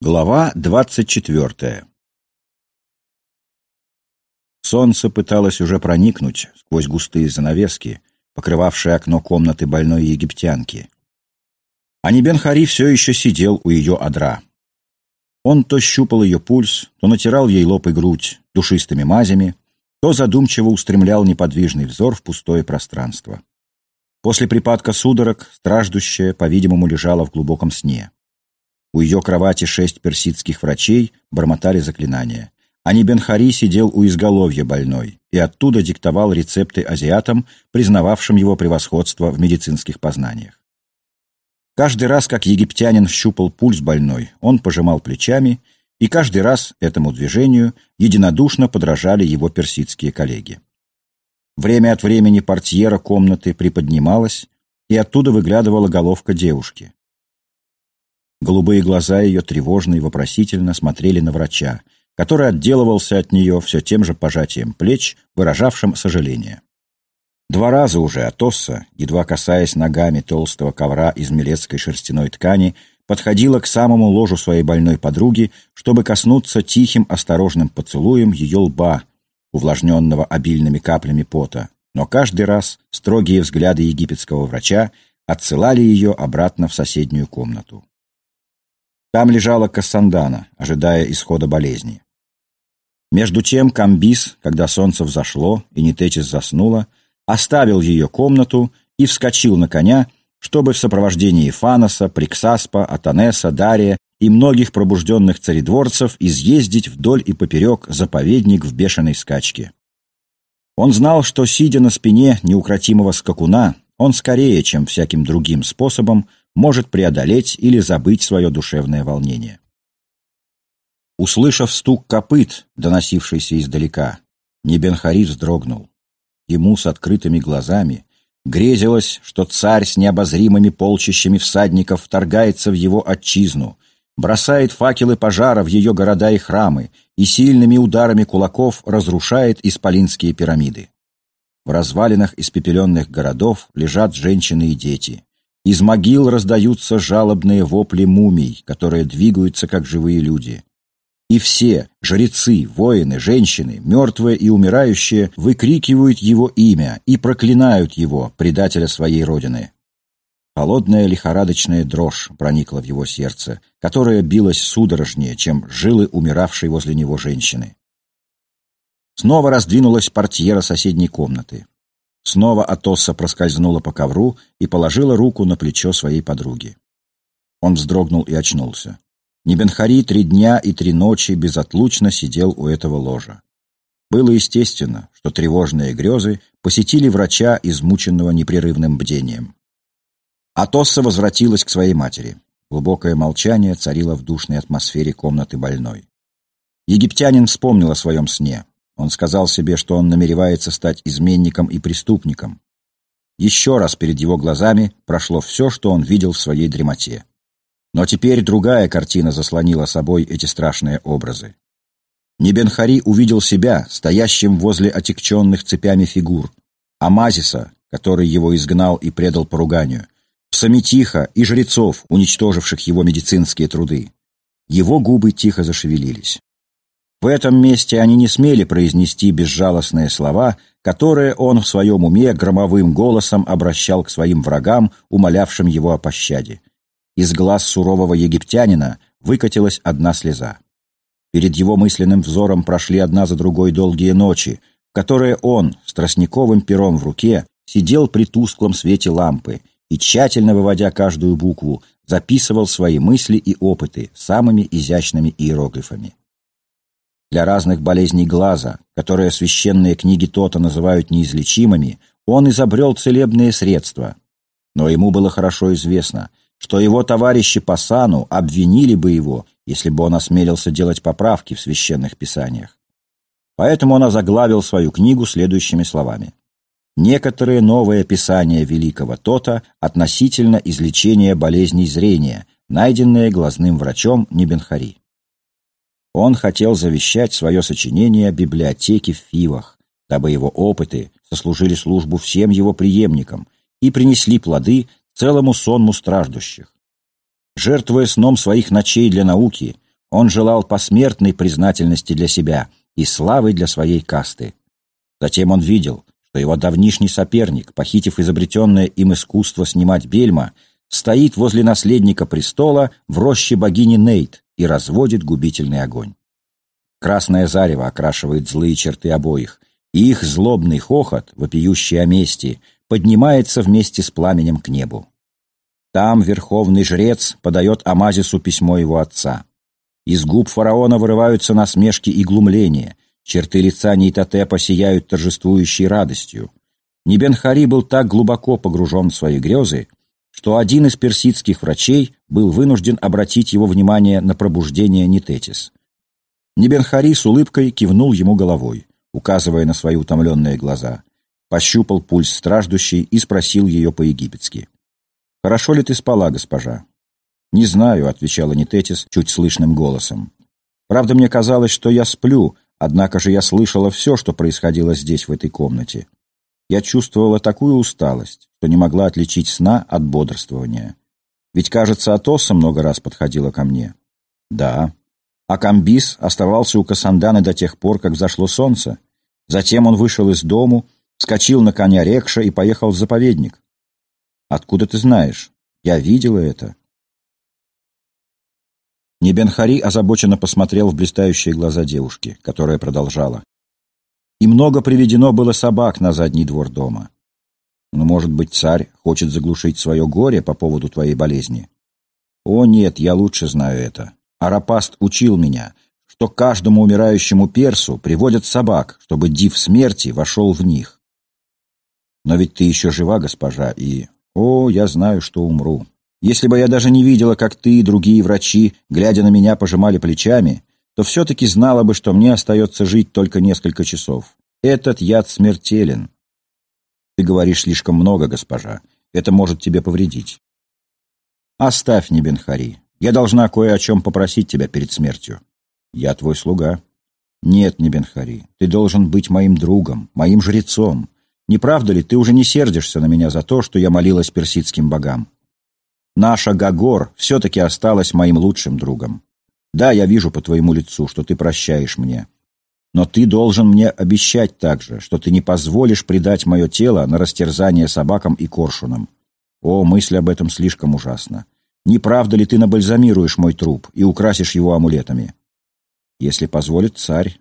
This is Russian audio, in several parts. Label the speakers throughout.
Speaker 1: Глава двадцать четвертая Солнце пыталось уже проникнуть сквозь густые занавески, покрывавшие окно комнаты больной египтянки. А Небен-Хари все еще сидел у ее одра. Он то щупал ее пульс, то натирал ей лоб и грудь душистыми мазями, то задумчиво устремлял неподвижный взор в пустое пространство. После припадка судорог страждущая, по-видимому, лежала в глубоком сне. У ее кровати шесть персидских врачей бормотали заклинания. А Нибенхари сидел у изголовья больной и оттуда диктовал рецепты азиатам, признававшим его превосходство в медицинских познаниях. Каждый раз, как египтянин щупал пульс больной, он пожимал плечами, и каждый раз этому движению единодушно подражали его персидские коллеги. Время от времени портьера комнаты приподнималась, и оттуда выглядывала головка девушки. Голубые глаза ее тревожно и вопросительно смотрели на врача, который отделывался от нее все тем же пожатием плеч, выражавшим сожаление. Два раза уже Атосса, едва касаясь ногами толстого ковра из милецкой шерстяной ткани, подходила к самому ложу своей больной подруги, чтобы коснуться тихим осторожным поцелуем ее лба, увлажненного обильными каплями пота. Но каждый раз строгие взгляды египетского врача отсылали ее обратно в соседнюю комнату. Там лежала Кассандана, ожидая исхода болезни. Между тем Камбис, когда солнце взошло и Нитетис заснула, оставил ее комнату и вскочил на коня, чтобы в сопровождении Фаноса, Приксаспа, Атанеса, Дария и многих пробужденных царедворцев изъездить вдоль и поперек заповедник в бешеной скачке. Он знал, что, сидя на спине неукротимого скакуна, он скорее, чем всяким другим способом, может преодолеть или забыть свое душевное волнение. Услышав стук копыт, доносившийся издалека, Небенхари вздрогнул. Ему с открытыми глазами грезилось, что царь с необозримыми полчищами всадников вторгается в его отчизну, бросает факелы пожара в ее города и храмы и сильными ударами кулаков разрушает исполинские пирамиды. В развалинах испепеленных городов лежат женщины и дети. Из могил раздаются жалобные вопли мумий, которые двигаются, как живые люди. И все, жрецы, воины, женщины, мертвые и умирающие, выкрикивают его имя и проклинают его, предателя своей родины. Холодная лихорадочная дрожь проникла в его сердце, которое билось судорожнее, чем жилы умиравшей возле него женщины. Снова раздвинулась портьера соседней комнаты. Снова Атосса проскользнула по ковру и положила руку на плечо своей подруги. Он вздрогнул и очнулся. Небенхари три дня и три ночи безотлучно сидел у этого ложа. Было естественно, что тревожные грезы посетили врача, измученного непрерывным бдением. Атосса возвратилась к своей матери. Глубокое молчание царило в душной атмосфере комнаты больной. Египтянин вспомнил о своем сне. Он сказал себе, что он намеревается стать изменником и преступником. Еще раз перед его глазами прошло все, что он видел в своей дремоте. Но теперь другая картина заслонила собой эти страшные образы. Небенхари увидел себя, стоящим возле отекченных цепями фигур, Амазиса, который его изгнал и предал поруганию, Псаметиха и жрецов, уничтоживших его медицинские труды. Его губы тихо зашевелились. В этом месте они не смели произнести безжалостные слова, которые он в своем уме громовым голосом обращал к своим врагам, умолявшим его о пощаде. Из глаз сурового египтянина выкатилась одна слеза. Перед его мысленным взором прошли одна за другой долгие ночи, в которые он, с тростниковым пером в руке, сидел при тусклом свете лампы и, тщательно выводя каждую букву, записывал свои мысли и опыты самыми изящными иероглифами. Для разных болезней глаза, которые священные книги Тота называют неизлечимыми, он изобрел целебные средства. Но ему было хорошо известно, что его товарищи по сану обвинили бы его, если бы он осмелился делать поправки в священных писаниях. Поэтому он озаглавил свою книгу следующими словами. Некоторые новые писания великого Тота относительно излечения болезней зрения, найденные глазным врачом Небенхари. Он хотел завещать свое сочинение библиотеке в Фивах, дабы его опыты сослужили службу всем его преемникам и принесли плоды целому сонму страждущих. Жертвуя сном своих ночей для науки, Он желал посмертной признательности для себя и славы для своей касты. Затем он видел, что его давнишний соперник, похитив изобретенное им искусство снимать бельма, стоит возле наследника престола в роще богини Нейт и разводит губительный огонь. Красное зарево окрашивает злые черты обоих, и их злобный хохот, вопиющий о мести, поднимается вместе с пламенем к небу. Там верховный жрец подает Амазису письмо его отца. Из губ фараона вырываются насмешки и глумления, черты лица Нейтотепа сияют торжествующей радостью. Небенхари был так глубоко погружен в свои грезы, что один из персидских врачей был вынужден обратить его внимание на пробуждение Нитетис. Небенхари с улыбкой кивнул ему головой, указывая на свои утомленные глаза, пощупал пульс страждущей и спросил ее по-египетски. «Хорошо ли ты спала, госпожа?» «Не знаю», — отвечала Нитетис чуть слышным голосом. «Правда, мне казалось, что я сплю, однако же я слышала все, что происходило здесь, в этой комнате. Я чувствовала такую усталость, что не могла отличить сна от бодрствования. Ведь, кажется, Атоса много раз подходила ко мне. Да, а Камбис оставался у Касанданы до тех пор, как взошло солнце. Затем он вышел из дому, вскочил на коня Рекша и поехал в заповедник. «Откуда ты знаешь? Я видела это». Небенхари озабоченно посмотрел в блистающие глаза девушки, которая продолжала. «И много приведено было собак на задний двор дома. Но, может быть, царь хочет заглушить свое горе по поводу твоей болезни? О, нет, я лучше знаю это. Арапаст учил меня, что каждому умирающему персу приводят собак, чтобы див смерти вошел в них. Но ведь ты еще жива, госпожа, и... О, я знаю, что умру. Если бы я даже не видела, как ты и другие врачи, глядя на меня, пожимали плечами, то все-таки знала бы, что мне остается жить только несколько часов. Этот яд смертелен. Ты говоришь слишком много, госпожа. Это может тебе повредить. Оставь Небенхари. Я должна кое о чем попросить тебя перед смертью. Я твой слуга. Нет, Небенхари, ты должен быть моим другом, моим жрецом. Не правда ли, ты уже не сердишься на меня за то, что я молилась персидским богам? Наша Гагор все-таки осталась моим лучшим другом. Да, я вижу по твоему лицу, что ты прощаешь мне. Но ты должен мне обещать также, что ты не позволишь предать мое тело на растерзание собакам и коршунам. О, мысль об этом слишком ужасна. Не правда ли ты набальзамируешь мой труп и украсишь его амулетами? Если позволит царь.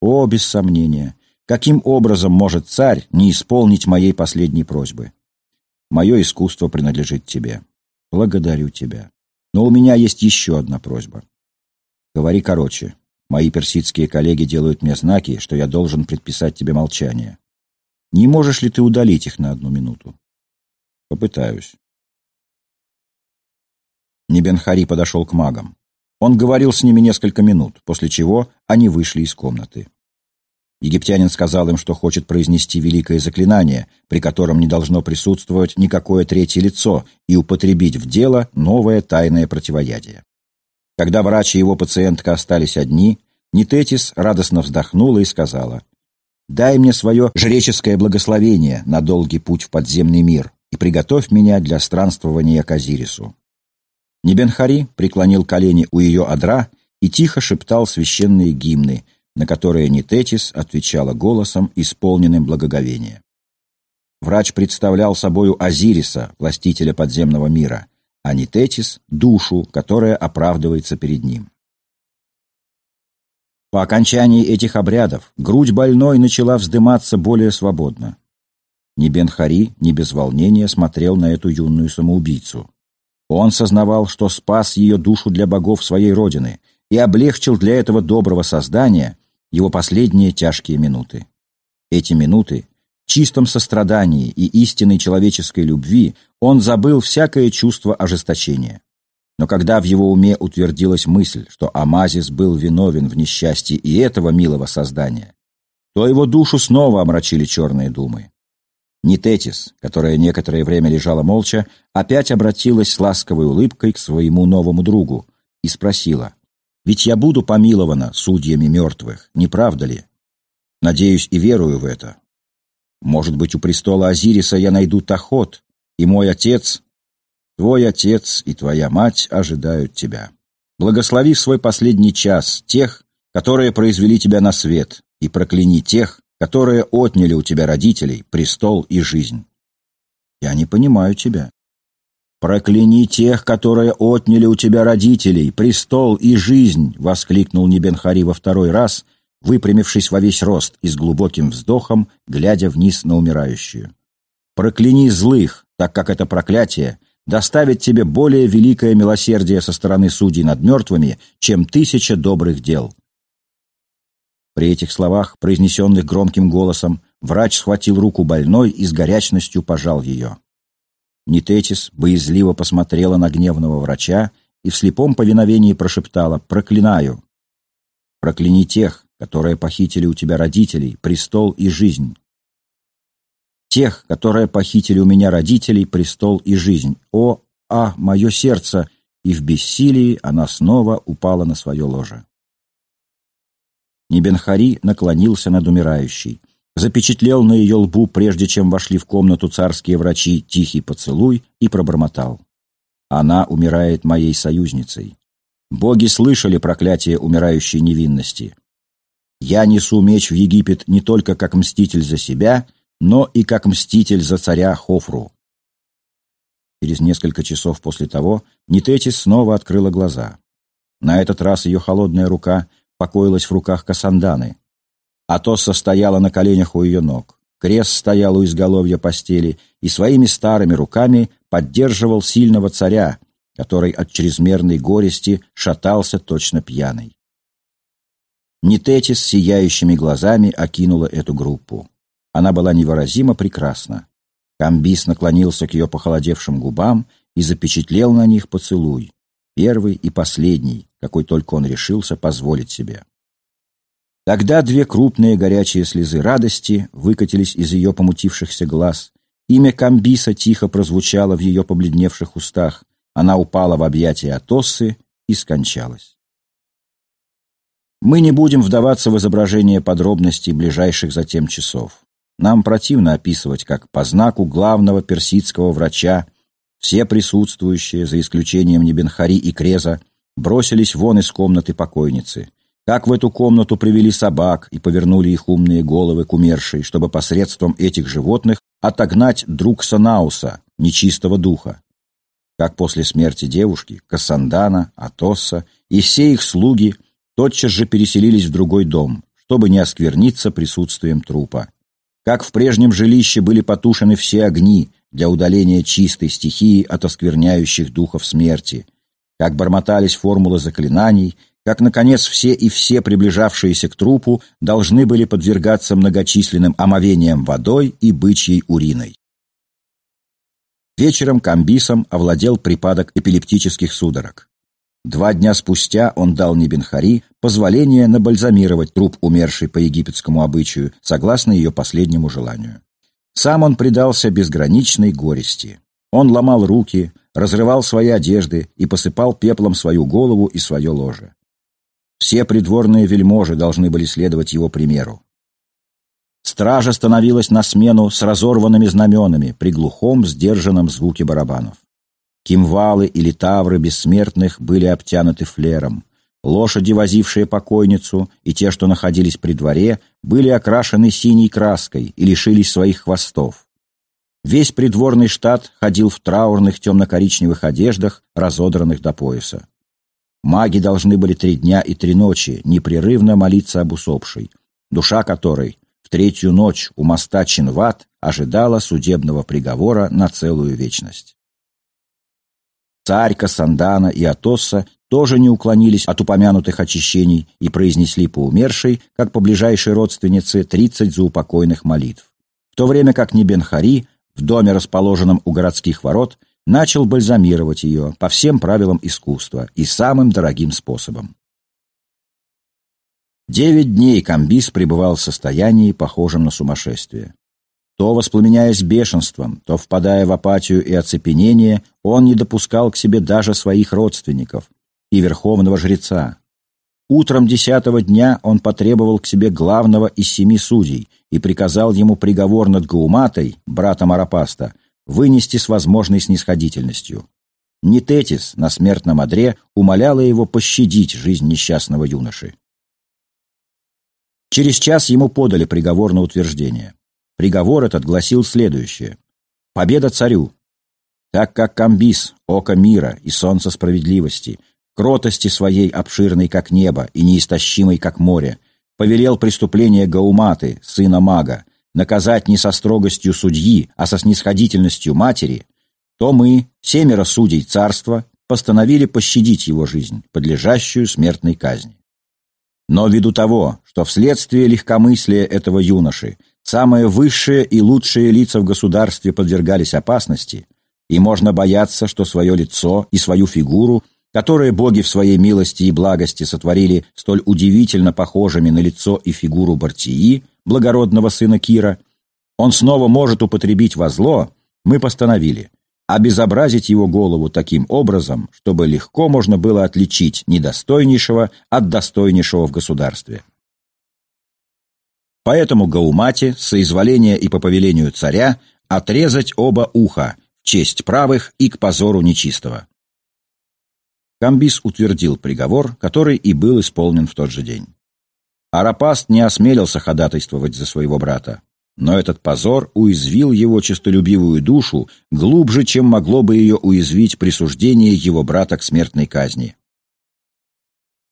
Speaker 1: О, без сомнения. Каким образом может царь не исполнить моей последней просьбы? Мое искусство принадлежит тебе. Благодарю тебя. Но у меня есть еще одна просьба. Говори короче. Мои персидские коллеги делают мне знаки, что я должен предписать тебе молчание. Не можешь ли ты удалить их на одну минуту? Попытаюсь. Небенхари подошел к магам. Он говорил с ними несколько минут, после чего они вышли из комнаты. Египтянин сказал им, что хочет произнести великое заклинание, при котором не должно присутствовать никакое третье лицо, и употребить в дело новое тайное противоядие. Когда врач и его пациентка остались одни, Нитетис радостно вздохнула и сказала, «Дай мне свое жреческое благословение на долгий путь в подземный мир и приготовь меня для странствования к Азирису». Небенхари преклонил колени у ее одра и тихо шептал священные гимны, на которые Нитетис отвечала голосом, исполненным благоговения. Врач представлял собою Азириса, властителя подземного мира, а Нитетис — душу, которая оправдывается перед ним. По окончании этих обрядов грудь больной начала вздыматься более свободно. Ни Бенхари, ни без волнения смотрел на эту юную самоубийцу. Он сознавал, что спас ее душу для богов своей родины и облегчил для этого доброго создания его последние тяжкие минуты. Эти минуты, чистом сострадании и истинной человеческой любви, он забыл всякое чувство ожесточения. Но когда в его уме утвердилась мысль, что Амазис был виновен в несчастье и этого милого создания, то его душу снова омрачили черные думы. Нитетис, которая некоторое время лежала молча, опять обратилась с ласковой улыбкой к своему новому другу и спросила, «Ведь я буду помилована судьями мертвых, не правда ли? Надеюсь и верую в это. Может быть, у престола Азириса я найду Тахот, и мой отец, твой отец и твоя мать ожидают тебя». Благослови в свой последний час тех, которые произвели тебя на свет, и прокляни тех, которые отняли у тебя родителей, престол и жизнь. Я не понимаю тебя. «Прокляни тех, которые отняли у тебя родителей, престол и жизнь!» — воскликнул Небенхари во второй раз, выпрямившись во весь рост и с глубоким вздохом, глядя вниз на умирающую. «Прокляни злых, так как это проклятие доставит тебе более великое милосердие со стороны судей над мертвыми, чем тысяча добрых дел». При этих словах, произнесенных громким голосом, врач схватил руку больной и с горячностью пожал ее. Нитетис боязливо посмотрела на гневного врача и в слепом повиновении прошептала «Проклинаю! Прокляни тех, которые похитили у тебя родителей, престол и жизнь. Тех, которые похитили у меня родителей, престол и жизнь. О, а, мое сердце!» И в бессилии она снова упала на свое ложе. Небенхари наклонился над умирающей запечатлел на ее лбу, прежде чем вошли в комнату царские врачи, тихий поцелуй и пробормотал. «Она умирает моей союзницей. Боги слышали проклятие умирающей невинности. Я несу меч в Египет не только как мститель за себя, но и как мститель за царя Хофру». Через несколько часов после того Нитетис снова открыла глаза. На этот раз ее холодная рука покоилась в руках Касанданы. Атосса стояла на коленях у ее ног. Крест стоял у изголовья постели и своими старыми руками поддерживал сильного царя, который от чрезмерной горести шатался точно пьяный. Нитетис с сияющими глазами окинула эту группу. Она была невыразимо прекрасна. Камбис наклонился к ее похолодевшим губам и запечатлел на них поцелуй, первый и последний, какой только он решился позволить себе. Тогда две крупные горячие слезы радости выкатились из ее помутившихся глаз. Имя Камбиса тихо прозвучало в ее побледневших устах. Она упала в объятия Атоссы и скончалась. Мы не будем вдаваться в изображение подробностей ближайших затем часов. Нам противно описывать, как по знаку главного персидского врача все присутствующие, за исключением Небенхари и Креза, бросились вон из комнаты покойницы — как в эту комнату привели собак и повернули их умные головы к умершей, чтобы посредством этих животных отогнать друг Санауса, нечистого духа. Как после смерти девушки Кассандана, Атосса и все их слуги тотчас же переселились в другой дом, чтобы не оскверниться присутствием трупа. Как в прежнем жилище были потушены все огни для удаления чистой стихии от оскверняющих духов смерти, как бормотались формулы заклинаний как, наконец, все и все приближавшиеся к трупу должны были подвергаться многочисленным омовениям водой и бычьей уриной. Вечером Камбисом овладел припадок эпилептических судорог. Два дня спустя он дал Небенхари позволение набальзамировать труп умершей по египетскому обычаю, согласно ее последнему желанию. Сам он предался безграничной горести. Он ломал руки, разрывал свои одежды и посыпал пеплом свою голову и свое ложе. Все придворные вельможи должны были следовать его примеру. Стража становилась на смену с разорванными знаменами при глухом, сдержанном звуке барабанов. Кимвалы или тавры бессмертных были обтянуты флером. Лошади, возившие покойницу, и те, что находились при дворе, были окрашены синей краской и лишились своих хвостов. Весь придворный штат ходил в траурных темно-коричневых одеждах, разодранных до пояса. Маги должны были три дня и три ночи непрерывно молиться об усопшей, душа которой в третью ночь у моста Чинват ожидала судебного приговора на целую вечность. Царь Кассандана и Атосса тоже не уклонились от упомянутых очищений и произнесли по умершей, как по ближайшей родственнице, тридцать заупокойных молитв. В то время как Небенхари в доме, расположенном у городских ворот, начал бальзамировать ее по всем правилам искусства и самым дорогим способом. Девять дней Камбис пребывал в состоянии, похожем на сумасшествие. То воспламеняясь бешенством, то впадая в апатию и оцепенение, он не допускал к себе даже своих родственников и верховного жреца. Утром десятого дня он потребовал к себе главного из семи судей и приказал ему приговор над Гауматой, братом Арапаста, вынести с возможной снисходительностью. Нететис на смертном одре умоляла его пощадить жизнь несчастного юноши. Через час ему подали приговор на утверждение. Приговор этот гласил следующее. «Победа царю! Так как Камбис, око мира и солнце справедливости, кротости своей обширной, как небо, и неистощимой, как море, повелел преступление Гауматы, сына мага, наказать не со строгостью судьи, а со снисходительностью матери, то мы, семеро судей царства, постановили пощадить его жизнь, подлежащую смертной казни. Но ввиду того, что вследствие легкомыслия этого юноши самые высшие и лучшие лица в государстве подвергались опасности, и можно бояться, что свое лицо и свою фигуру, которые боги в своей милости и благости сотворили столь удивительно похожими на лицо и фигуру Бартии, благородного сына Кира, он снова может употребить во зло, мы постановили обезобразить его голову таким образом, чтобы легко можно было отличить недостойнейшего от достойнейшего в государстве. Поэтому Гаумате, соизволения и по повелению царя, отрезать оба уха, в честь правых и к позору нечистого. Камбис утвердил приговор, который и был исполнен в тот же день. Арапаст не осмелился ходатайствовать за своего брата, но этот позор уязвил его честолюбивую душу глубже, чем могло бы ее уязвить присуждение его брата к смертной казни.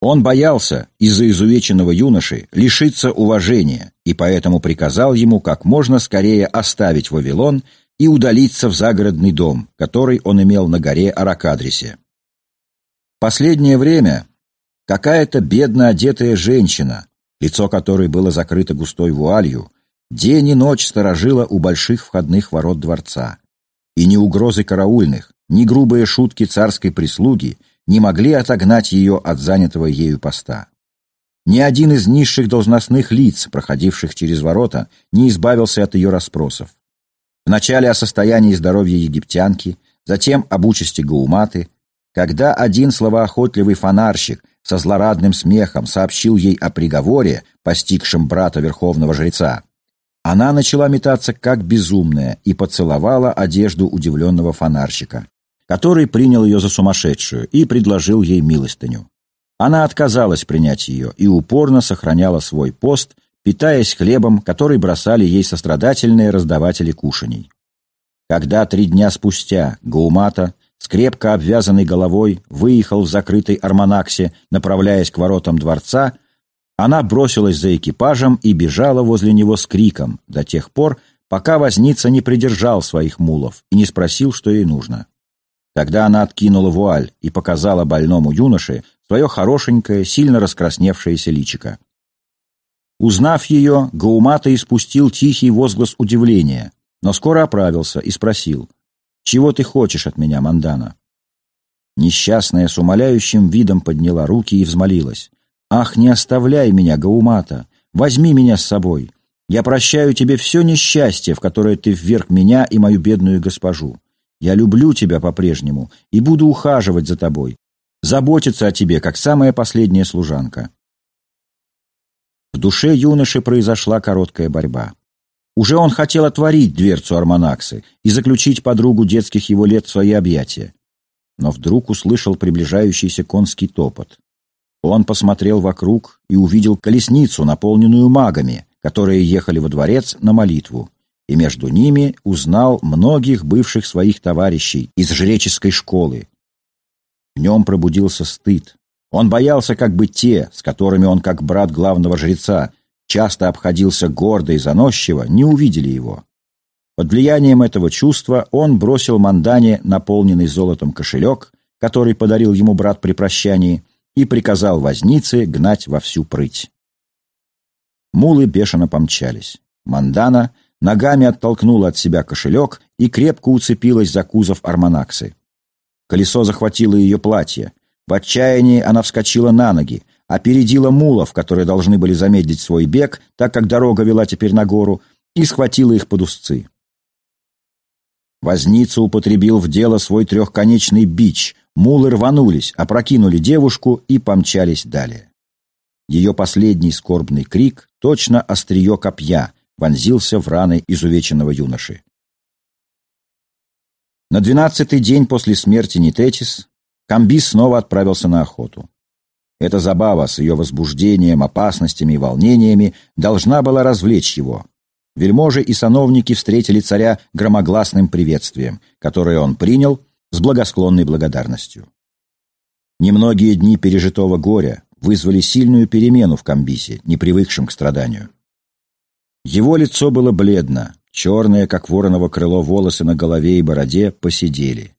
Speaker 1: Он боялся из-за изувеченного юноши лишиться уважения и поэтому приказал ему как можно скорее оставить Вавилон и удалиться в загородный дом, который он имел на горе Аракадрисе. Последнее время какая-то бедно одетая женщина, лицо которой было закрыто густой вуалью, день и ночь сторожила у больших входных ворот дворца. И ни угрозы караульных, ни грубые шутки царской прислуги – не могли отогнать ее от занятого ею поста. Ни один из низших должностных лиц, проходивших через ворота, не избавился от ее расспросов. Вначале о состоянии здоровья египтянки, затем об участи Гауматы. Когда один словоохотливый фонарщик со злорадным смехом сообщил ей о приговоре, постигшем брата верховного жреца, она начала метаться как безумная и поцеловала одежду удивленного фонарщика который принял ее за сумасшедшую и предложил ей милостыню. Она отказалась принять ее и упорно сохраняла свой пост, питаясь хлебом, который бросали ей сострадательные раздаватели кушаний. Когда три дня спустя Гаумата с крепко обвязанной головой выехал в закрытой арманаксе, направляясь к воротам дворца, она бросилась за экипажем и бежала возле него с криком до тех пор, пока возница не придержал своих мулов и не спросил, что ей нужно. Тогда она откинула вуаль и показала больному юноше свое хорошенькое, сильно раскрасневшееся личико. Узнав ее, Гаумата испустил тихий возглас удивления, но скоро оправился и спросил, «Чего ты хочешь от меня, Мандана?» Несчастная с умоляющим видом подняла руки и взмолилась, «Ах, не оставляй меня, Гаумата! Возьми меня с собой! Я прощаю тебе все несчастье, в которое ты вверг меня и мою бедную госпожу. Я люблю тебя по-прежнему и буду ухаживать за тобой, заботиться о тебе, как самая последняя служанка». В душе юноши произошла короткая борьба. Уже он хотел отворить дверцу Арманаксы и заключить подругу детских его лет в свои объятия. Но вдруг услышал приближающийся конский топот. Он посмотрел вокруг и увидел колесницу, наполненную магами, которые ехали во дворец на молитву и между ними узнал многих бывших своих товарищей из жреческой школы. В нем пробудился стыд. Он боялся, как бы те, с которыми он, как брат главного жреца, часто обходился гордо и заносчиво, не увидели его. Под влиянием этого чувства он бросил Мандане наполненный золотом кошелек, который подарил ему брат при прощании, и приказал вознице гнать во всю прыть. Мулы бешено помчались. Мандана ногами оттолкнула от себя кошелек и крепко уцепилась за кузов арманаксы. Колесо захватило ее платье. В отчаянии она вскочила на ноги, опередила мулов, которые должны были замедлить свой бег, так как дорога вела теперь на гору, и схватила их под узцы. Возница употребил в дело свой трехконечный бич. Мулы рванулись, опрокинули девушку и помчались далее. Ее последний скорбный крик — точно острие копья — вонзился в раны изувеченного юноши. На двенадцатый день после смерти Нитетис Камбис снова отправился на охоту. Эта забава с ее возбуждением, опасностями и волнениями должна была развлечь его. Вельможи и сановники встретили царя громогласным приветствием, которое он принял с благосклонной благодарностью. Немногие дни пережитого горя вызвали сильную перемену в Камбисе, не привыкшем к страданию. Его лицо было бледно, черные, как вороново крыло, волосы на голове и бороде посидели.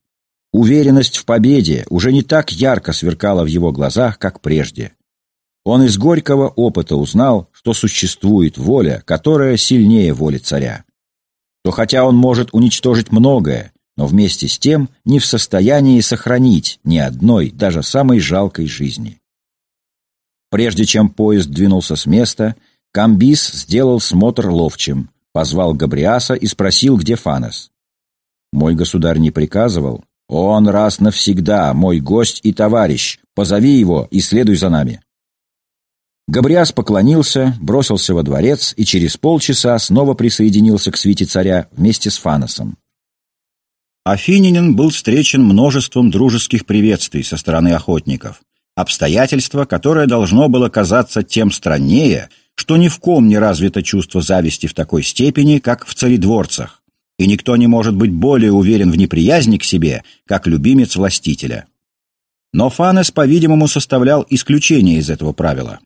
Speaker 1: Уверенность в победе уже не так ярко сверкала в его глазах, как прежде. Он из горького опыта узнал, что существует воля, которая сильнее воли царя. То хотя он может уничтожить многое, но вместе с тем не в состоянии сохранить ни одной, даже самой жалкой жизни. Прежде чем поезд двинулся с места, Камбис сделал смотр ловчим, позвал Габриаса и спросил, где Фанес. «Мой государь не приказывал. Он раз навсегда мой гость и товарищ. Позови его и следуй за нами». Габриас поклонился, бросился во дворец и через полчаса снова присоединился к свите царя вместе с Фаносом. Афининин был встречен множеством дружеских приветствий со стороны охотников. Обстоятельство, которое должно было казаться тем страннее, что ни в ком не развито чувство зависти в такой степени, как в царедворцах, и никто не может быть более уверен в неприязни к себе, как любимец властителя. Но Фанес, по-видимому, составлял исключение из этого правила.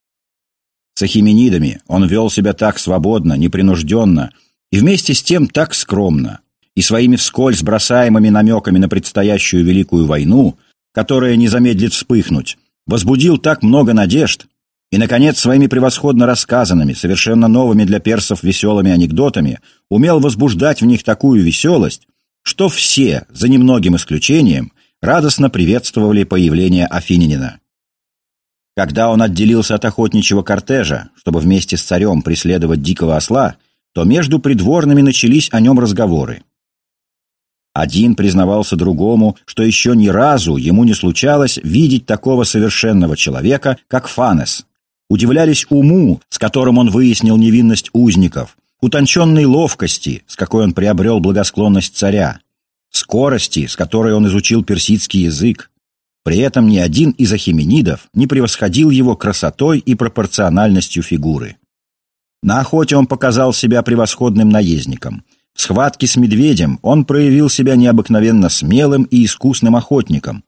Speaker 1: С ахименидами он вел себя так свободно, непринужденно и вместе с тем так скромно, и своими вскользь бросаемыми намеками на предстоящую Великую войну, которая не замедлит вспыхнуть, возбудил так много надежд, и, наконец, своими превосходно рассказанными, совершенно новыми для персов веселыми анекдотами умел возбуждать в них такую веселость, что все, за немногим исключением, радостно приветствовали появление Афининина. Когда он отделился от охотничьего кортежа, чтобы вместе с царем преследовать дикого осла, то между придворными начались о нем разговоры. Один признавался другому, что еще ни разу ему не случалось видеть такого совершенного человека, как Фанес. Удивлялись уму, с которым он выяснил невинность узников, утонченной ловкости, с какой он приобрел благосклонность царя, скорости, с которой он изучил персидский язык. При этом ни один из ахименидов не превосходил его красотой и пропорциональностью фигуры. На охоте он показал себя превосходным наездником – в схватке с медведем он проявил себя необыкновенно смелым и искусным охотником,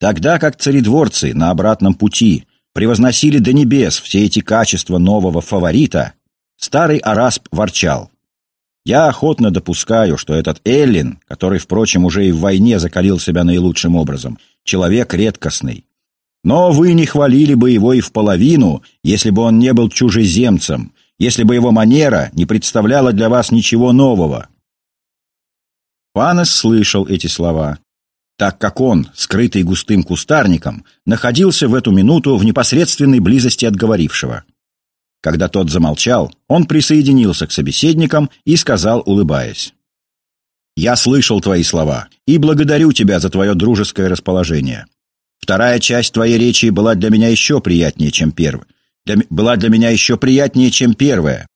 Speaker 1: тогда как царедворцы на обратном пути превозносили до небес все эти качества нового фаворита, старый Арасп ворчал. Я охотно допускаю, что этот Эллин, который, впрочем, уже и в войне закалил себя наилучшим образом, человек редкостный. Но вы не хвалили бы его и в половину, если бы он не был чужеземцем, если бы его манера не представляла для вас ничего нового. Панес слышал эти слова, так как он, скрытый густым кустарником, находился в эту минуту в непосредственной близости от говорившего. Когда тот замолчал, он присоединился к собеседникам и сказал, улыбаясь. «Я слышал твои слова и благодарю тебя за твое дружеское расположение. Вторая часть твоей речи была для меня еще приятнее, чем первая для, была для меня еще приятнее, чем первая.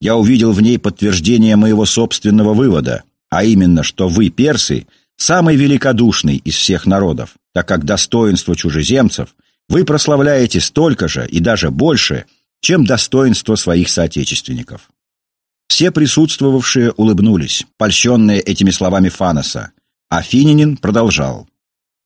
Speaker 1: Я увидел в ней подтверждение моего собственного вывода, а именно, что вы, персы, самый великодушный из всех народов, так как достоинство чужеземцев вы прославляете столько же и даже больше, чем достоинство своих соотечественников. Все присутствовавшие улыбнулись, польщенные этими словами Фаноса, а Фининин продолжал.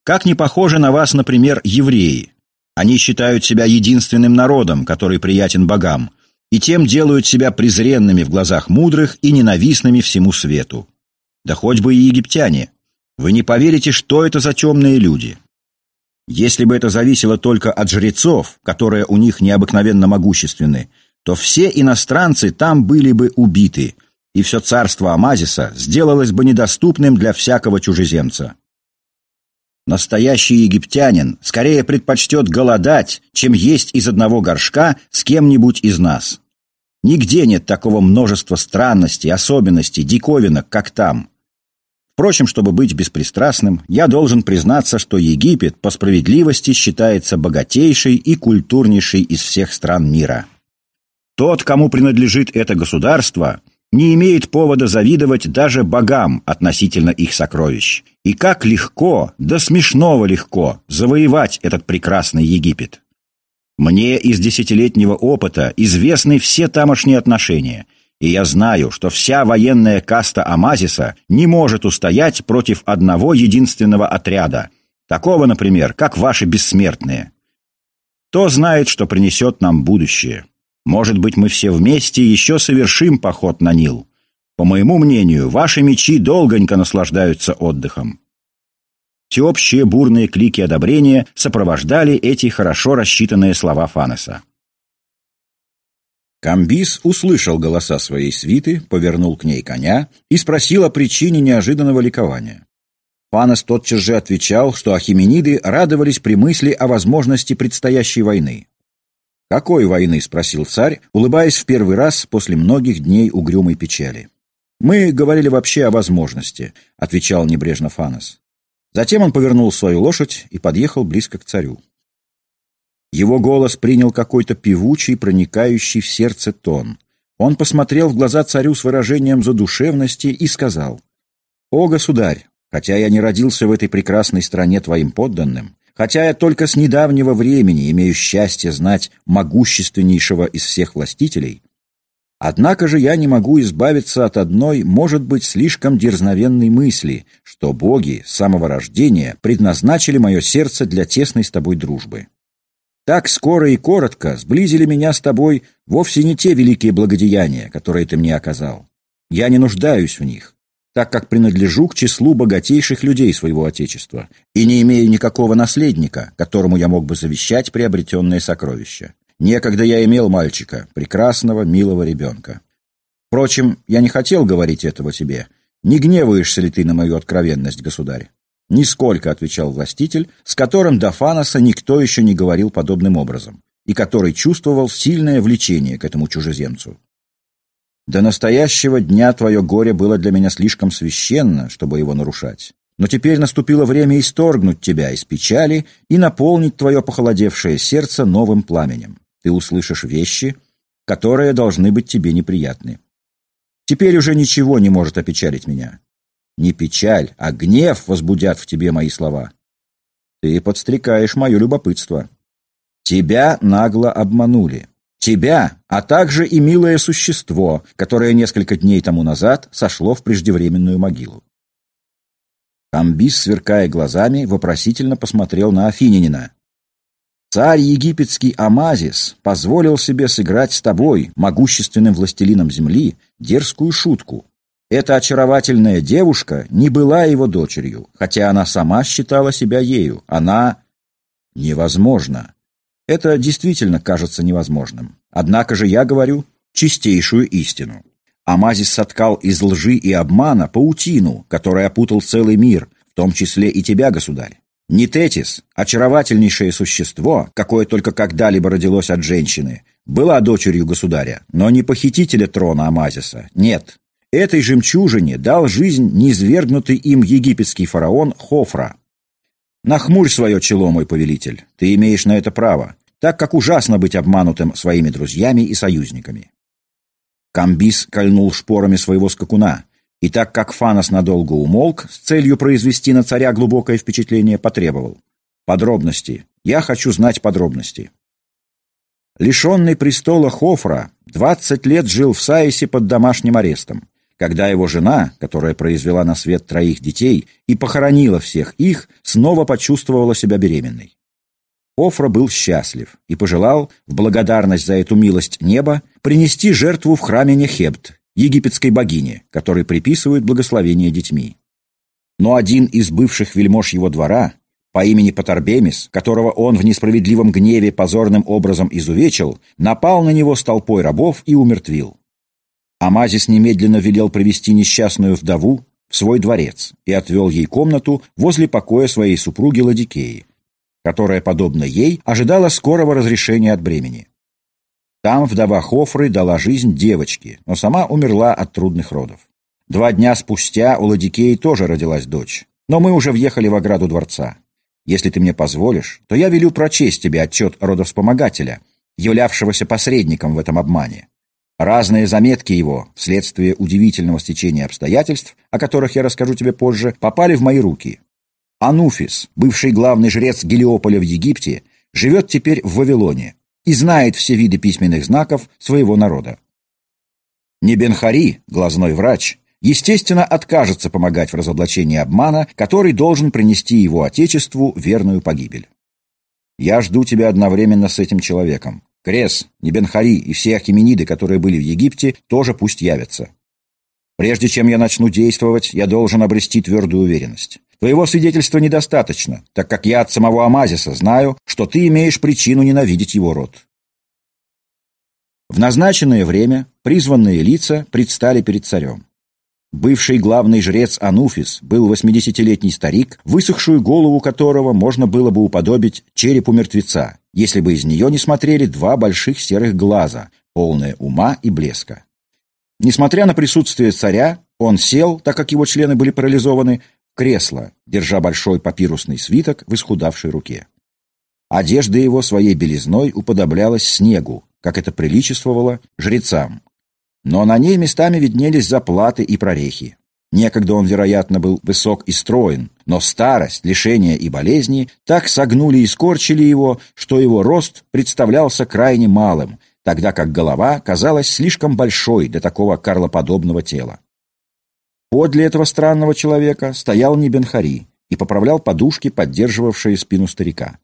Speaker 1: «Как не похожи на вас, например, евреи, они считают себя единственным народом, который приятен богам, и тем делают себя презренными в глазах мудрых и ненавистными всему свету. Да хоть бы и египтяне. Вы не поверите, что это за темные люди. Если бы это зависело только от жрецов, которые у них необыкновенно могущественны, то все иностранцы там были бы убиты, и все царство Амазиса сделалось бы недоступным для всякого чужеземца. Настоящий египтянин скорее предпочтет голодать, чем есть из одного горшка с кем-нибудь из нас. Нигде нет такого множества странностей, особенностей, диковинок, как там. Впрочем, чтобы быть беспристрастным, я должен признаться, что Египет по справедливости считается богатейшей и культурнейшей из всех стран мира. Тот, кому принадлежит это государство, не имеет повода завидовать даже богам относительно их сокровищ. И как легко, да смешного легко, завоевать этот прекрасный Египет. Мне из десятилетнего опыта известны все тамошние отношения, и я знаю, что вся военная каста Амазиса не может устоять против одного единственного отряда, такого, например, как ваши бессмертные. Кто знает, что принесет нам будущее? Может быть, мы все вместе еще совершим поход на Нил. По моему мнению, ваши мечи долгонько наслаждаются отдыхом. Всеобщие бурные клики одобрения сопровождали эти хорошо рассчитанные слова Фанеса. Камбис услышал голоса своей свиты, повернул к ней коня и спросил о причине неожиданного ликования. Фанес тотчас же отвечал, что ахимениды радовались при мысли о возможности предстоящей войны. «Какой войны?» — спросил царь, улыбаясь в первый раз после многих дней угрюмой печали. «Мы говорили вообще о возможности», — отвечал небрежно Фанос. Затем он повернул свою лошадь и подъехал близко к царю. Его голос принял какой-то певучий, проникающий в сердце тон. Он посмотрел в глаза царю с выражением задушевности и сказал, «О, государь, хотя я не родился в этой прекрасной стране твоим подданным, Хотя я только с недавнего времени имею счастье знать могущественнейшего из всех властителей, однако же я не могу избавиться от одной, может быть, слишком дерзновенной мысли, что боги с самого рождения предназначили мое сердце для тесной с тобой дружбы. Так скоро и коротко сблизили меня с тобой вовсе не те великие благодеяния, которые ты мне оказал. Я не нуждаюсь в них, так как принадлежу к числу богатейших людей своего Отечества и не имею никакого наследника, которому я мог бы завещать приобретенные сокровища. Некогда я имел мальчика, прекрасного, милого ребенка. Впрочем, я не хотел говорить этого тебе. Не гневаешься ли ты на мою откровенность, государь? «Нисколько», — отвечал властитель, с которым до Фаноса никто еще не говорил подобным образом, и который чувствовал сильное влечение к этому чужеземцу. До настоящего дня твое горе было для меня слишком священно, чтобы его нарушать. Но теперь наступило время исторгнуть тебя из печали и наполнить твое похолодевшее сердце новым пламенем. Ты услышишь вещи, которые должны быть тебе неприятны. Теперь уже ничего не может опечалить меня. Не печаль, а гнев возбудят в тебе мои слова. Ты подстрекаешь мое любопытство. Тебя нагло обманули. Тебя, а также и милое существо, которое несколько дней тому назад сошло в преждевременную могилу. Камбис, сверкая глазами, вопросительно посмотрел на Афининина. «Царь египетский Амазис позволил себе сыграть с тобой, могущественным властелином земли, дерзкую шутку. Эта очаровательная девушка не была его дочерью, хотя она сама считала себя ею. Она... Невозможно. Это действительно кажется невозможным. Однако же я говорю чистейшую истину. Амазис соткал из лжи и обмана паутину, которая опутал целый мир, в том числе и тебя, государь. Не Тетис, очаровательнейшее существо, какое только когда-либо родилось от женщины, была дочерью государя, но не похитителя трона Амазиса, нет. Этой жемчужине дал жизнь низвергнутый им египетский фараон Хофра. Нахмурь свое чело, мой повелитель, ты имеешь на это право так как ужасно быть обманутым своими друзьями и союзниками. Камбис кольнул шпорами своего скакуна, и так как Фанос надолго умолк, с целью произвести на царя глубокое впечатление, потребовал. «Подробности. Я хочу знать подробности». Лишенный престола Хофра, двадцать лет жил в Саисе под домашним арестом. Когда его жена, которая произвела на свет троих детей и похоронила всех их, снова почувствовала себя беременной. Офра был счастлив и пожелал, в благодарность за эту милость неба, принести жертву в храме Нехебт, египетской богине, которой приписывают благословение детьми. Но один из бывших вельмож его двора, по имени Патарбемис, которого он в несправедливом гневе позорным образом изувечил, напал на него с толпой рабов и умертвил. Амазис немедленно велел привести несчастную вдову в свой дворец и отвел ей комнату возле покоя своей супруги Ладикеи, которая, подобно ей, ожидала скорого разрешения от бремени. Там вдова Хофры дала жизнь девочке, но сама умерла от трудных родов. Два дня спустя у Ладикеи тоже родилась дочь, но мы уже въехали в ограду дворца. Если ты мне позволишь, то я велю прочесть тебе отчет родовспомогателя, являвшегося посредником в этом обмане. Разные заметки его, вследствие удивительного стечения обстоятельств, о которых я расскажу тебе позже, попали в мои руки. Ануфис, бывший главный жрец Гелиополя в Египте, живет теперь в Вавилоне и знает все виды письменных знаков своего народа. Небенхари, глазной врач, естественно, откажется помогать в разоблачении обмана, который должен принести его отечеству верную погибель. Я жду тебя одновременно с этим человеком. Крес, Небенхари и все ахимениды, которые были в Египте, тоже пусть явятся. Прежде чем я начну действовать, я должен обрести твердую уверенность. Твоего свидетельства недостаточно, так как я от самого Амазиса знаю, что ты имеешь причину ненавидеть его род. В назначенное время призванные лица предстали перед царем. Бывший главный жрец Ануфис был восьмидесятилетний старик, высохшую голову которого можно было бы уподобить черепу мертвеца, если бы из нее не смотрели два больших серых глаза, полные ума и блеска. Несмотря на присутствие царя, он сел, так как его члены были парализованы, кресло, держа большой папирусный свиток в исхудавшей руке. Одежда его своей белизной уподоблялась снегу, как это приличествовало жрецам. Но на ней местами виднелись заплаты и прорехи. Некогда он, вероятно, был высок и строен, но старость, лишение и болезни так согнули и скорчили его, что его рост представлялся крайне малым, тогда как голова казалась слишком большой для такого карлоподобного тела. Подле этого странного человека стоял Небенхари и поправлял подушки, поддерживавшие спину старика.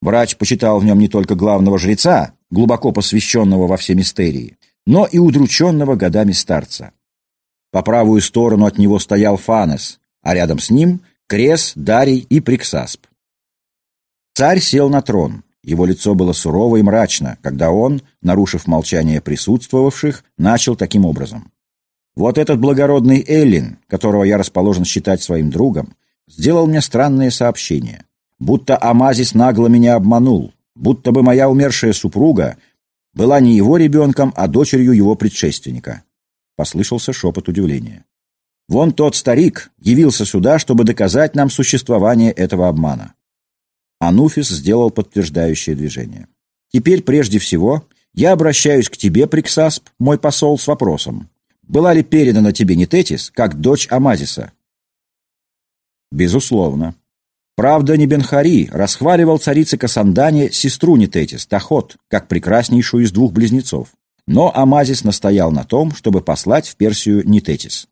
Speaker 1: Врач почитал в нем не только главного жреца, глубоко посвященного во все мистерии, но и удрученного годами старца. По правую сторону от него стоял Фанес, а рядом с ним — Крес, Дарий и Приксасп. Царь сел на трон. Его лицо было сурово и мрачно, когда он, нарушив молчание присутствовавших, начал таким образом. Вот этот благородный Эллин, которого я расположен считать своим другом, сделал мне странное сообщение. Будто Амазис нагло меня обманул, будто бы моя умершая супруга была не его ребенком, а дочерью его предшественника. Послышался шепот удивления. Вон тот старик явился сюда, чтобы доказать нам существование этого обмана. Ануфис сделал подтверждающее движение. Теперь, прежде всего, я обращаюсь к тебе, Приксасп, мой посол, с вопросом была ли передана тебе Нететис как дочь Амазиса? Безусловно. Правда, Небенхари расхваливал царице Касандане сестру Нететис, Тахот, как прекраснейшую из двух близнецов. Но Амазис настоял на том, чтобы послать в Персию Нететис.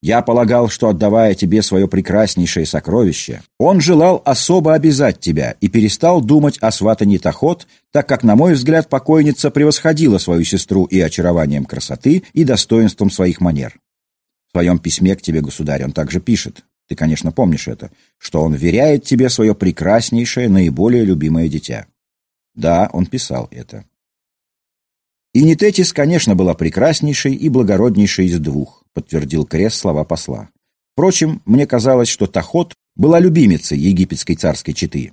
Speaker 1: Я полагал, что, отдавая тебе свое прекраснейшее сокровище, он желал особо обязать тебя и перестал думать о сватании Тахот, так как, на мой взгляд, покойница превосходила свою сестру и очарованием красоты, и достоинством своих манер. В своем письме к тебе, государь, он также пишет, ты, конечно, помнишь это, что он веряет тебе свое прекраснейшее, наиболее любимое дитя. Да, он писал это. И Нететис, конечно, была прекраснейшей и благороднейшей из двух, подтвердил Крес слова посла. Впрочем, мне казалось, что Тахот была любимицей египетской царской четы.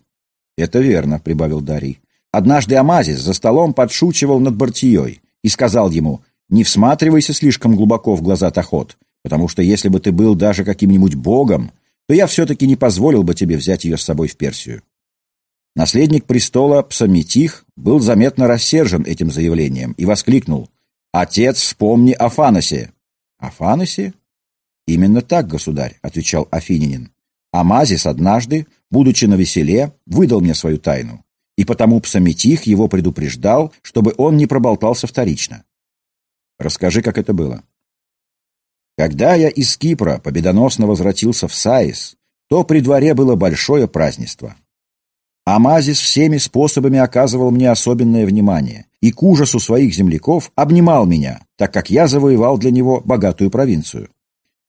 Speaker 1: Это верно, прибавил Дарий. Однажды Амазис за столом подшучивал над Бартией и сказал ему, не всматривайся слишком глубоко в глаза Тахот, потому что если бы ты был даже каким-нибудь богом, то я все-таки не позволил бы тебе взять ее с собой в Персию. Наследник престола Псаметих был заметно рассержен этим заявлением и воскликнул «Отец, вспомни о Фаносе!» «Именно так, государь», — отвечал Афининин. «Амазис однажды, будучи на веселе, выдал мне свою тайну, и потому Псаметих его предупреждал, чтобы он не проболтался вторично». «Расскажи, как это было». Когда я из Кипра победоносно возвратился в Саис, то при дворе было большое празднество. Амазис всеми способами оказывал мне особенное внимание и к ужасу своих земляков обнимал меня, так как я завоевал для него богатую провинцию.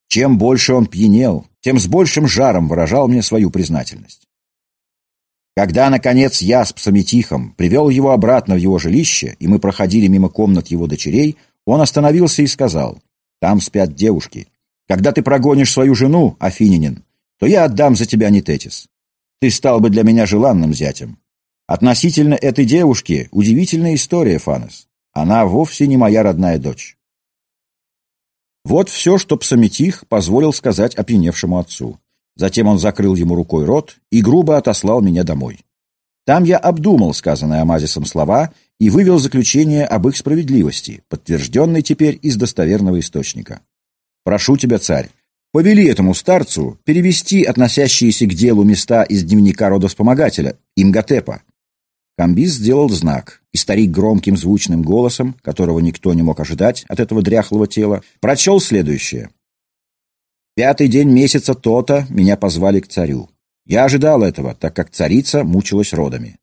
Speaker 1: Чем больше он пьянел, тем с большим жаром выражал мне свою признательность. Когда, наконец, я с Псаметихом привел его обратно в его жилище, и мы проходили мимо комнат его дочерей, он остановился и сказал, «Там спят девушки. Когда ты прогонишь свою жену, Афининин, то я отдам за тебя Нететис. Ты стал бы для меня желанным зятем. Относительно этой девушки удивительная история, Фанес. Она вовсе не моя родная дочь. Вот все, что Псаметих позволил сказать опьяневшему отцу. Затем он закрыл ему рукой рот и грубо отослал меня домой. Там я обдумал сказанные Амазисом слова и вывел заключение об их справедливости, подтвержденное теперь из достоверного источника. «Прошу тебя, царь, повели этому старцу перевести относящиеся к делу места из дневника родовспомогателя, Имготепа». Камбис сделал знак, и старик громким звучным голосом, которого никто не мог ожидать от этого дряхлого тела, прочел следующее. «Пятый день месяца то-то меня позвали к царю. Я ожидал этого, так как царица мучилась родами.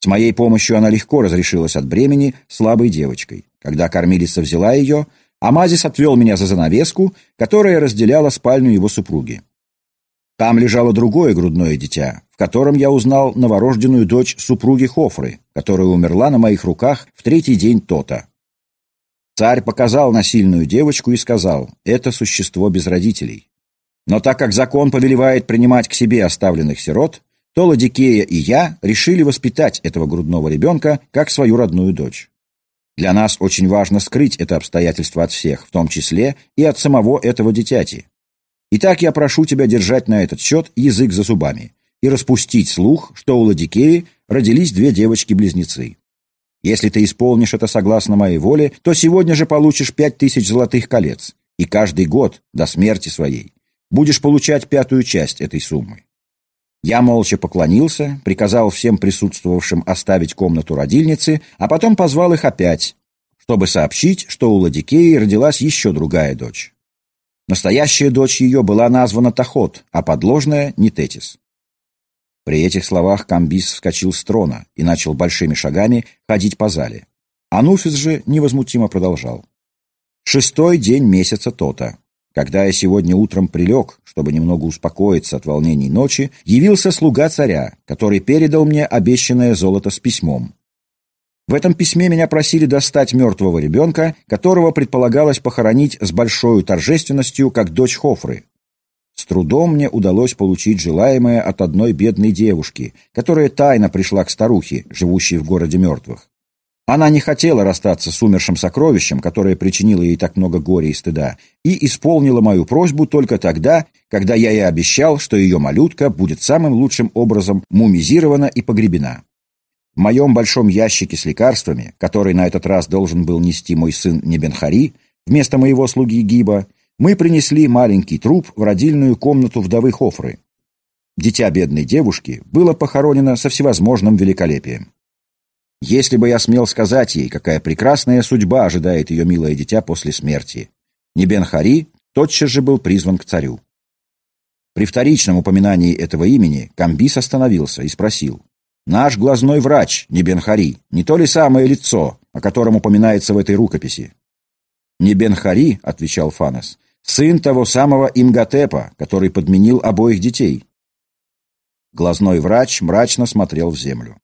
Speaker 1: С моей помощью она легко разрешилась от бремени слабой девочкой. Когда кормилица взяла ее, Амазис отвел меня за занавеску, которая разделяла спальню его супруги. Там лежало другое грудное дитя, в котором я узнал новорожденную дочь супруги Хофры, которая умерла на моих руках в третий день Тота. Царь показал на сильную девочку и сказал, это существо без родителей. Но так как закон повелевает принимать к себе оставленных сирот, то Ладикея и я решили воспитать этого грудного ребенка как свою родную дочь. Для нас очень важно скрыть это обстоятельство от всех, в том числе и от самого этого дитяти. Итак, я прошу тебя держать на этот счет язык за зубами и распустить слух, что у Ладикеи родились две девочки-близнецы. Если ты исполнишь это согласно моей воле, то сегодня же получишь пять тысяч золотых колец, и каждый год, до смерти своей, будешь получать пятую часть этой суммы. Я молча поклонился, приказал всем присутствовавшим оставить комнату родильницы, а потом позвал их опять, чтобы сообщить, что у Ладикеи родилась еще другая дочь. Настоящая дочь ее была названа Тахот, а подложная — Нитетис. При этих словах Камбис вскочил с трона и начал большими шагами ходить по зале. Ануфис же невозмутимо продолжал. «Шестой день месяца то-то. Когда я сегодня утром прилег, чтобы немного успокоиться от волнений ночи, явился слуга царя, который передал мне обещанное золото с письмом. В этом письме меня просили достать мертвого ребенка, которого предполагалось похоронить с большой торжественностью, как дочь Хофры. С трудом мне удалось получить желаемое от одной бедной девушки, которая тайно пришла к старухе, живущей в городе мертвых. Она не хотела расстаться с умершим сокровищем, которое причинило ей так много горя и стыда, и исполнила мою просьбу только тогда, когда я ей обещал, что ее малютка будет самым лучшим образом мумизирована и погребена. В моем большом ящике с лекарствами, который на этот раз должен был нести мой сын Небенхари, вместо моего слуги Гиба, мы принесли маленький труп в родильную комнату вдовы Хофры. Дитя бедной девушки было похоронено со всевозможным великолепием. Если бы я смел сказать ей, какая прекрасная судьба ожидает ее милое дитя после смерти, Небен-Хари тотчас же был призван к царю. При вторичном упоминании этого имени Камбис остановился и спросил, «Наш глазной врач, Небен-Хари, не то ли самое лицо, о котором упоминается в этой рукописи?» «Небен-Хари», — отвечал Фанас, — «сын того самого Имготепа, который подменил обоих детей». Глазной врач мрачно смотрел в землю.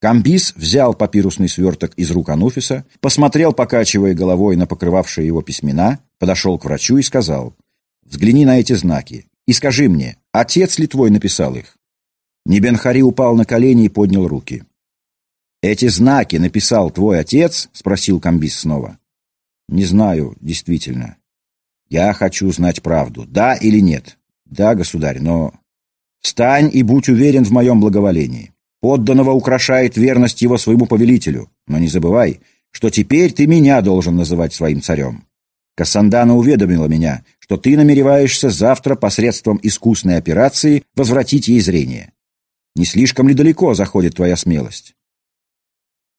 Speaker 1: Камбис взял папирусный сверток из рук Ануфиса, посмотрел, покачивая головой на покрывавшие его письмена, подошел к врачу и сказал, «Взгляни на эти знаки и скажи мне, отец ли твой написал их?» Небенхари упал на колени и поднял руки. «Эти знаки написал твой отец?» — спросил Камбис снова. «Не знаю, действительно. Я хочу знать правду. Да или нет?» «Да, государь, но...» «Встань и будь уверен в моем благоволении. Подданного украшает верность его своему повелителю. Но не забывай, что теперь ты меня должен называть своим царем. Кассандана уведомила меня, что ты намереваешься завтра посредством искусной операции возвратить ей зрение. Не слишком ли далеко заходит твоя смелость?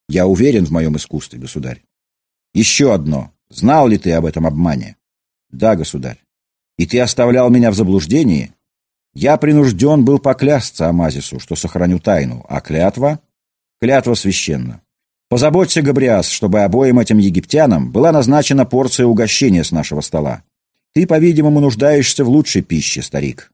Speaker 1: Я уверен в моем искусстве, государь. Еще одно. Знал ли ты об этом обмане? Да, государь. И ты оставлял меня в заблуждении? Я принужден был поклясться Амазису, что сохраню тайну, а клятва? Клятва священна. Позаботься, Габриас, чтобы обоим этим египтянам была назначена порция угощения с нашего стола. Ты, по-видимому, нуждаешься в лучшей пище, старик.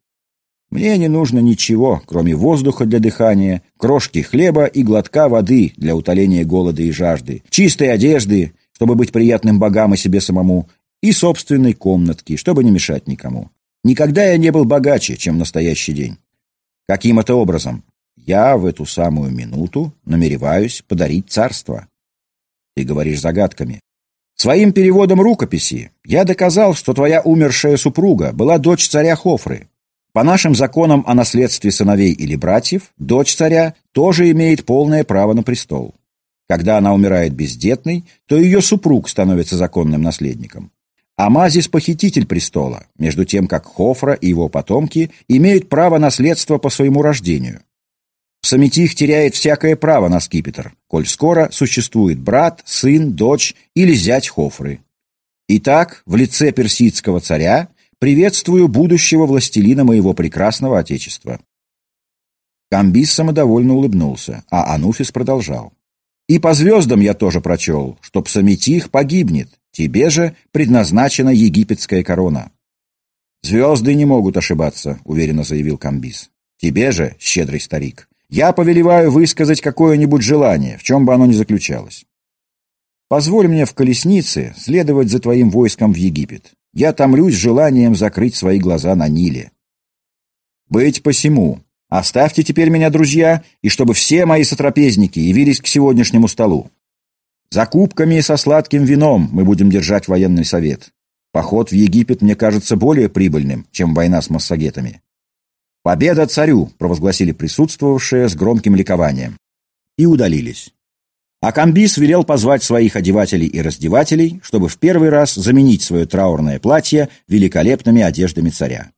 Speaker 1: Мне не нужно ничего, кроме воздуха для дыхания, крошки хлеба и глотка воды для утоления голода и жажды, чистой одежды, чтобы быть приятным богам и себе самому, и собственной комнатки, чтобы не мешать никому. Никогда я не был богаче, чем настоящий день. Каким это образом? Я в эту самую минуту намереваюсь подарить царство. Ты говоришь загадками. Своим переводом рукописи я доказал, что твоя умершая супруга была дочь царя Хофры. По нашим законам о наследстве сыновей или братьев, дочь царя тоже имеет полное право на престол. Когда она умирает бездетной, то ее супруг становится законным наследником. Амазис – похититель престола, между тем как Хофра и его потомки имеют право наследства по своему рождению. Самитих теряет всякое право на скипетр, коль скоро существует брат, сын, дочь или зять Хофры. Итак, в лице персидского царя приветствую будущего властелина моего прекрасного отечества. Камбис самодовольно улыбнулся, а Ануфис продолжал. И по звездам я тоже прочел, что Псаметих погибнет, тебе же предназначена египетская корона. Звезды не могут ошибаться, уверенно заявил Камбис. Тебе же, щедрый старик, я повелеваю высказать какое-нибудь желание, в чем бы оно ни заключалось. Позволь мне в колеснице следовать за твоим войском в Египет. Я томлюсь желанием закрыть свои глаза на Ниле. Быть посему, Оставьте теперь меня, друзья, и чтобы все мои сотрапезники явились к сегодняшнему столу. Закупками и со сладким вином мы будем держать военный совет. Поход в Египет мне кажется более прибыльным, чем война с массагетами. «Победа царю!» — провозгласили присутствовавшие с громким ликованием. И удалились. А Камбис велел позвать своих одевателей и раздевателей, чтобы в первый раз заменить свое траурное платье великолепными одеждами царя.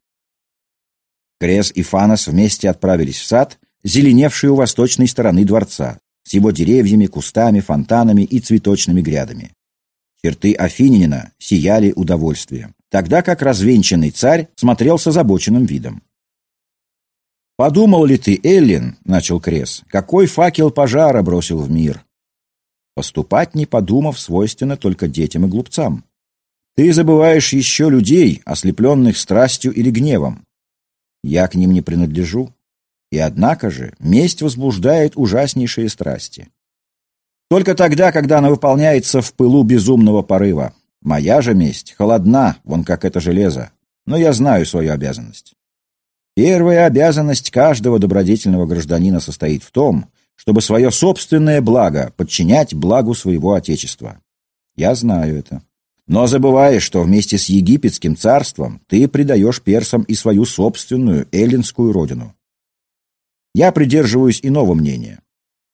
Speaker 1: Крес и Фанос вместе отправились в сад, зеленевший у восточной стороны дворца, с его деревьями, кустами, фонтанами и цветочными грядами. Черты Афининина сияли удовольствием, тогда как развенчанный царь смотрел с озабоченным видом. «Подумал ли ты, Эллин, — начал Крес, — какой факел пожара бросил в мир? Поступать, не подумав, свойственно только детям и глупцам. Ты забываешь еще людей, ослепленных страстью или гневом. Я к ним не принадлежу. И однако же месть возбуждает ужаснейшие страсти. Только тогда, когда она выполняется в пылу безумного порыва. Моя же месть холодна, вон как это железо, но я знаю свою обязанность. Первая обязанность каждого добродетельного гражданина состоит в том, чтобы свое собственное благо подчинять благу своего Отечества. Я знаю это. Но забываешь, что вместе с египетским царством ты предаешь персам и свою собственную эллинскую родину. Я придерживаюсь иного мнения.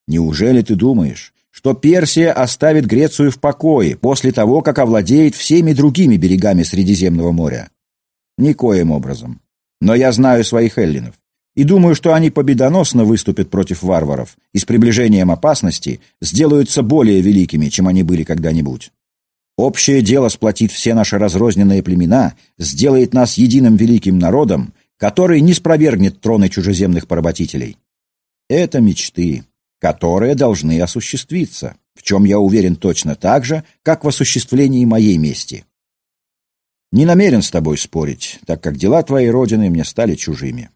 Speaker 1: Неужели ты думаешь, что Персия оставит Грецию в покое после того, как овладеет всеми другими берегами Средиземного моря? Никоим образом. Но я знаю своих эллинов и думаю, что они победоносно выступят против варваров и с приближением опасности сделаются более великими, чем они были когда-нибудь. Общее дело сплотит все наши разрозненные племена, сделает нас единым великим народом, который не спровергнет троны чужеземных поработителей. Это мечты, которые должны осуществиться, в чем я уверен точно так же, как в осуществлении моей мести. Не намерен с тобой спорить, так как дела твоей родины мне стали чужими.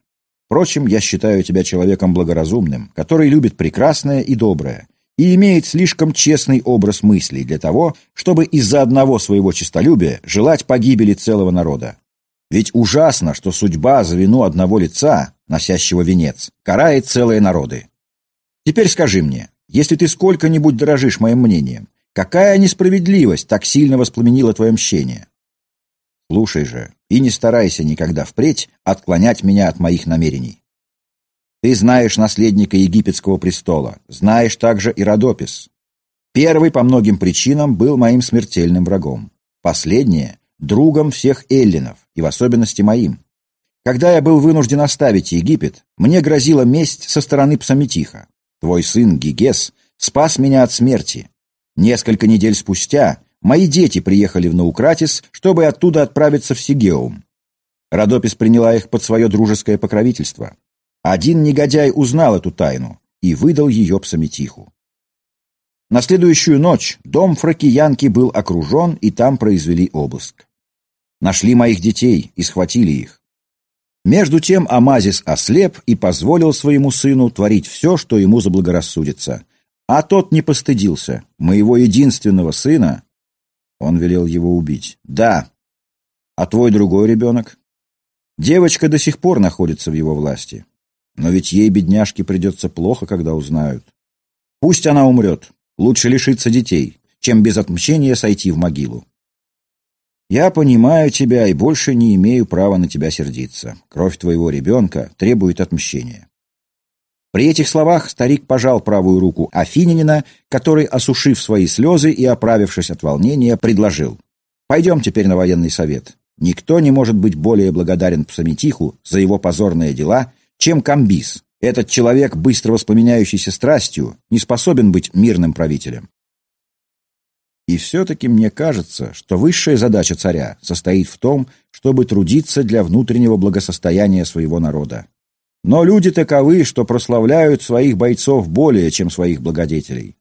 Speaker 1: Впрочем, я считаю тебя человеком благоразумным, который любит прекрасное и доброе, и имеет слишком честный образ мыслей для того, чтобы из-за одного своего честолюбия желать погибели целого народа. Ведь ужасно, что судьба за вину одного лица, носящего венец, карает целые народы. Теперь скажи мне, если ты сколько-нибудь дорожишь моим мнением, какая несправедливость так сильно воспламенила твое мщение? Слушай же, и не старайся никогда впредь отклонять меня от моих намерений. Ты знаешь наследника египетского престола, знаешь также и Родопис. Первый по многим причинам был моим смертельным врагом. Последнее — другом всех эллинов, и в особенности моим. Когда я был вынужден оставить Египет, мне грозила месть со стороны Псаметиха. Твой сын Гигес спас меня от смерти. Несколько недель спустя мои дети приехали в Наукратис, чтобы оттуда отправиться в Сигеум. Родопис приняла их под свое дружеское покровительство. Один негодяй узнал эту тайну и выдал ее псаметиху. На следующую ночь дом фракиянки был окружен, и там произвели обыск. Нашли моих детей и схватили их. Между тем Амазис ослеп и позволил своему сыну творить все, что ему заблагорассудится. А тот не постыдился. Моего единственного сына... Он велел его убить. Да. А твой другой ребенок? Девочка до сих пор находится в его власти. Но ведь ей, бедняжке, придется плохо, когда узнают. Пусть она умрет. Лучше лишиться детей, чем без отмщения сойти в могилу. Я понимаю тебя и больше не имею права на тебя сердиться. Кровь твоего ребенка требует отмщения. При этих словах старик пожал правую руку Афининина, который, осушив свои слезы и оправившись от волнения, предложил. «Пойдем теперь на военный совет. Никто не может быть более благодарен Псаметиху за его позорные дела, чем Камбис. Этот человек, быстро воспламеняющийся страстью, не способен быть мирным правителем. И все-таки мне кажется, что высшая задача царя состоит в том, чтобы трудиться для внутреннего благосостояния своего народа. Но люди таковы, что прославляют своих бойцов более, чем своих благодетелей.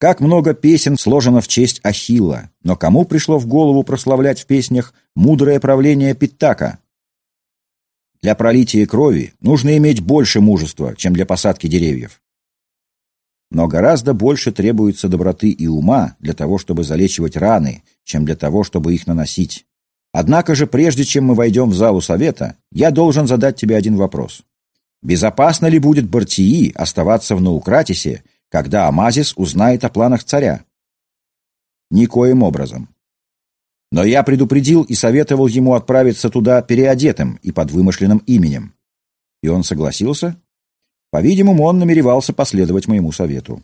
Speaker 1: Как много песен сложено в честь Ахилла, но кому пришло в голову прославлять в песнях мудрое правление Питтака? Для пролития крови нужно иметь больше мужества, чем для посадки деревьев. Но гораздо больше требуется доброты и ума для того, чтобы залечивать раны, чем для того, чтобы их наносить. Однако же, прежде чем мы войдем в залу совета, я должен задать тебе один вопрос. Безопасно ли будет Бартии оставаться в Наукратисе, когда Амазис узнает о планах царя? Никоим образом. Но я предупредил и советовал ему отправиться туда переодетым и под вымышленным именем. И он согласился? По-видимому, он намеревался последовать моему совету.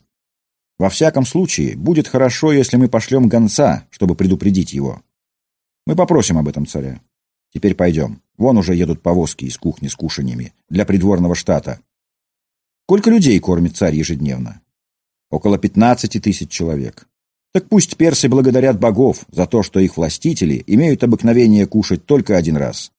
Speaker 1: Во всяком случае, будет хорошо, если мы пошлем гонца, чтобы предупредить его. Мы попросим об этом царя. Теперь пойдем. Вон уже едут повозки из кухни с кушаньями для придворного штата. Сколько людей кормит царь ежедневно? Около пятнадцати тысяч человек. Так пусть персы благодарят богов за то, что их властители имеют обыкновение кушать только один раз.